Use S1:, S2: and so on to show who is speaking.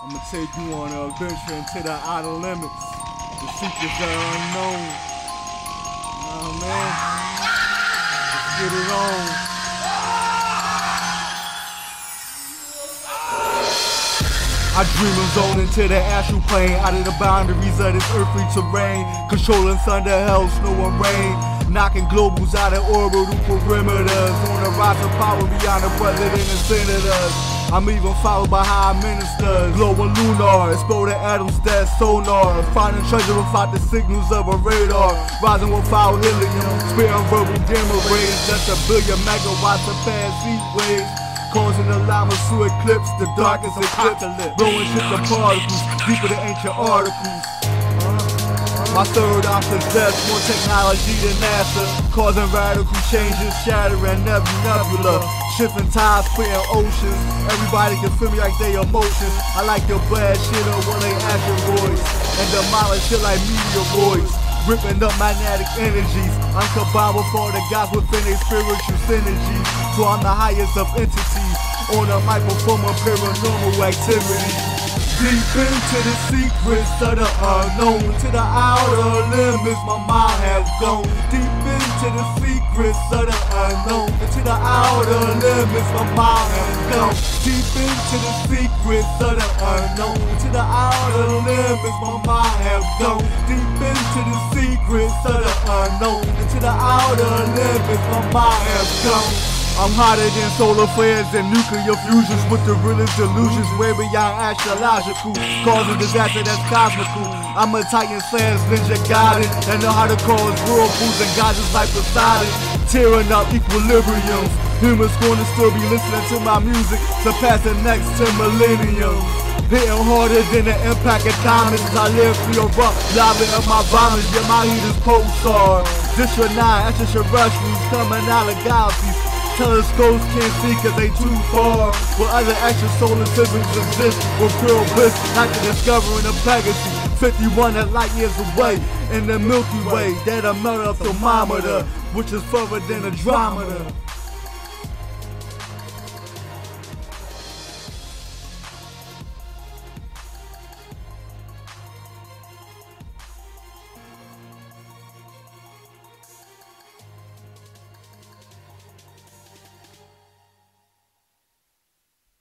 S1: I'ma take you on an adventure into the outer limits, the secrets that are unknown. Oh man, let's get it on. I dream of zoning to the astral plane, out of the boundaries of this earthly terrain, controlling thunder, hell, snow, and rain. Knocking globals out of orbital perimeters on the rise of power beyond the president and senators. I'm even followed by high ministers, glowing lunar, exploding atoms that sonar, finding treasure without the signals of a radar, rising with without helium, spitting verbal gamma rays, just a billion megawatts of fast heat waves. Causing the llamas to eclipse the darkest eclipse, blowing ships of particles deeper than ancient articles. My third eye possess more technology than NASA, causing radical changes, shattering every nebula, shifting tides, splitting oceans. Everybody can feel me like they emotions. I like your bad shit up when they asteroids, and demolish it like meteoroids ripping up magnetic energies. I'm combined with all the gods within a spiritual synergy. So I'm the highest of entities. On a mic performing paranormal activity. Deep into the secrets of the unknown, to the outer limits my mind has gone. Deep into the secrets of the unknown, to the outer limits my mind has gone. Deep into the secrets of the unknown, to the outer limits my mind has gone. Deep into the secrets of the unknown, to the outer limits my mind has gone. I'm hotter than solar flares and nuclear fusions with the realest delusions way beyond astrological, causing disaster that's cosmical. I'm a Titan slash ninja guided and know how to cause whirlpools and goddess like Poseidon, tearing up equilibriums. Humans gonna still be listening to my music, surpassing next 10 millenniums. Hitting harder than the impact of diamonds I live through your rough, lava of my vomits. Yeah, my heat is pulsar. District 9, that's just your rush coming out of galaxies. Telescopes can't see cause they too far. Where other extra solar systems exist with pure bliss, like the discovering of Pegasus. 51 light years away in the Milky Way, that a of thermometer, which is further than Andromeda.